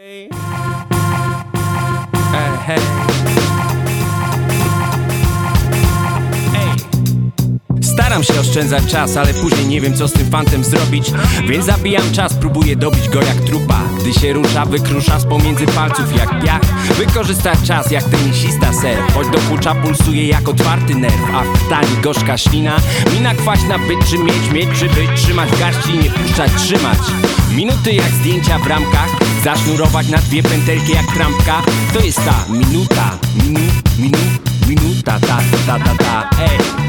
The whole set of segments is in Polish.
Ej, Staram się oszczędzać czas, ale później nie wiem co z tym fantem zrobić. Więc zabijam czas, próbuję dobić go jak trupa. Gdy się rusza, wykrusza z pomiędzy palców jak piach. Wykorzystać czas jak tenisista ser. Choć dokucza pulsuje jak otwarty nerw A w krtani gorzka ślina. Mina kwaśna być czy mieć, mieć czy być Trzymać garści, nie puszczać, trzymać. Minuty jak zdjęcia w ramkach Zasznurować na dwie pętelki jak trampka. To jest ta minuta, minu, minu, minuta, ta, ta, ta, ta, ej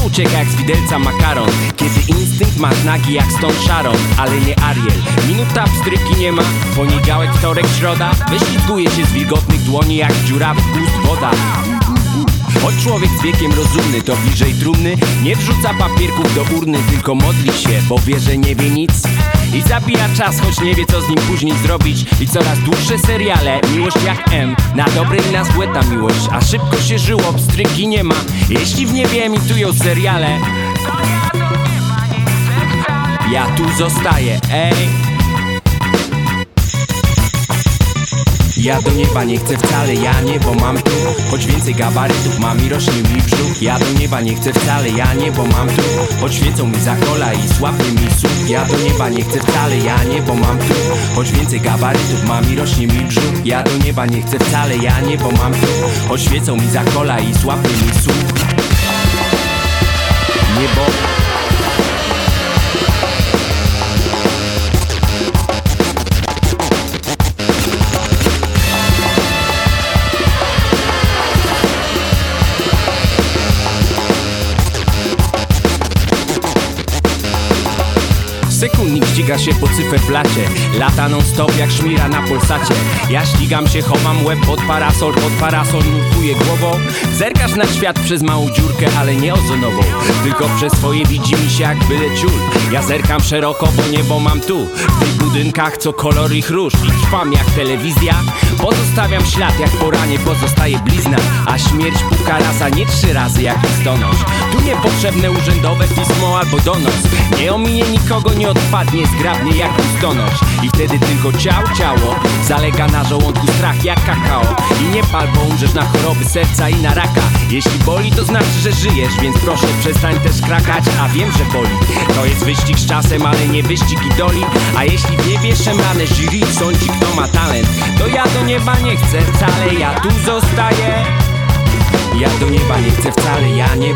co ucieka jak z widelca makaron. Kiedy instynkt ma znaki jak stąd Sharon Ale nie Ariel. Minuta pstryki nie ma Poniedziałek, wtorek, środa. Wyślizguje się z wilgotnych dłoni Jak dziurawy pust woda. Choć człowiek z wiekiem rozumny to bliżej trumny. Nie wrzuca papierków do urny Tylko modli się, bo wie, że nie wie nic I zabija czas, choć nie wie co z nim później zrobić. I coraz dłuższe seriale Miłość jak M. Na dobre i na złe ta miłość A szybko się żyło, pstryki nie ma. Jeśli w niebie emitują seriale Ja tu zostaję, ej Ja do nieba nie chcę wcale, ja nie, bo mam tu. Choć więcej gabarytów mam i rośnie mi brzuch. Ja do nieba nie chcę wcale, ja nie, bo mam tu. Choć świecą mi za kola i słabnie mi słuch Ja do nieba nie chcę wcale, ja nie, bo mam tu. Choć więcej gabarytów mam i rośnie mi brzuch. Ja do nieba nie chcę wcale, ja nie, bo mam tu. Choć świecą mi za kola i słabnie mi słuch Niebo Sekundnik ściga się po cyferblacie. Lata non stop jak szmira na polsacie Ja ścigam się, chowam łeb pod parasol Pod parasol nurtuję głową Zerkasz na świat przez małą dziurkę, ale nie ozonową. Tylko przez swoje widzi mi się jak byle ciul. Ja zerkam szeroko, bo niebo mam tu. W tych budynkach, co kolor ich róż. I trwam jak telewizja. Pozostawiam ślad, jak po ranie pozostaje blizna. A śmierć puka raz, a nie trzy razy jak listonosz Tu niepotrzebne urzędowe pismo albo donos. Nie ominie nikogo, nie odpadnie zgrabnie jak listonosz I wtedy tylko ciał, ciało Zalega na żołądku strach jak kakao. I nie pal, bo umrzesz na choroby serca i na raka. Jeśli boli, to znaczy, że żyjesz Więc proszę przestań też krakać, a wiem, że boli. To jest wyścig z czasem, ale nie wyścig idoli. A jeśli w niebie szemrane jury sądzi kto ma talent To ja do nieba nie chcę wcale, ja tu zostaję. Ja do nieba nie chcę wcale, ja nie,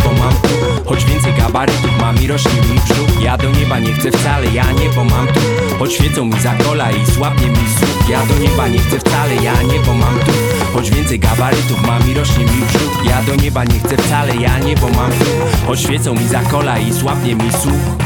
gabarytów mam i rośnie mi brzuch. Ja do nieba nie chcę wcale, ja nie, bo mam tu. Choć świecą mi za kola i słabnie mi słuch Ja do nieba nie chcę wcale, ja nie, bo mam tu. Choć więcej gabarytów mam i rośnie mi brzuch. Ja do nieba nie chcę wcale, ja nie, bo mam tu. Choć świecą mi za kola i słabnie mi słuch